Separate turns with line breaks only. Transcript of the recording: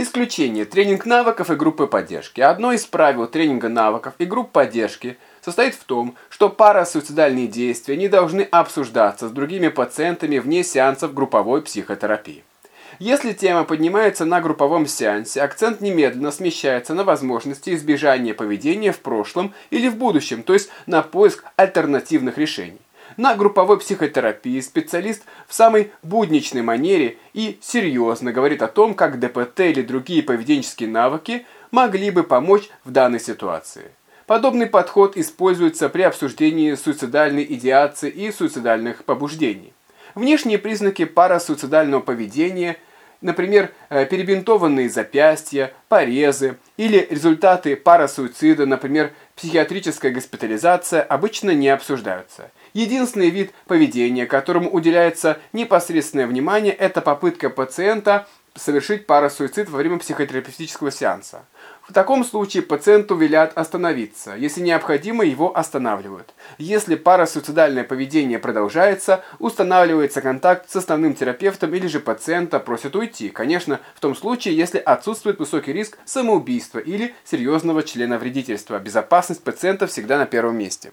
Исключение. Тренинг навыков и группы поддержки. Одно из правил тренинга навыков и групп поддержки состоит в том, что парасуицидальные действия не должны обсуждаться с другими пациентами вне сеансов групповой психотерапии. Если тема поднимается на групповом сеансе, акцент немедленно смещается на возможности избежания поведения в прошлом или в будущем, то есть на поиск альтернативных решений. На групповой психотерапии специалист в самой будничной манере и серьезно говорит о том, как ДПТ или другие поведенческие навыки могли бы помочь в данной ситуации. Подобный подход используется при обсуждении суицидальной идеации и суицидальных побуждений. Внешние признаки парасуицидального поведения – Например, э, перебинтованные запястья, порезы или результаты парасуицида, например, психиатрическая госпитализация, обычно не обсуждаются. Единственный вид поведения, которому уделяется непосредственное внимание, это попытка пациента совершить парасуицид во время психотерапевтического сеанса. В таком случае пациенту велят остановиться. Если необходимо, его останавливают. Если парасуицидальное поведение продолжается, устанавливается контакт с основным терапевтом или же пациента просят уйти. Конечно, в том случае, если отсутствует высокий риск самоубийства или серьезного члена вредительства. Безопасность пациента всегда на первом месте.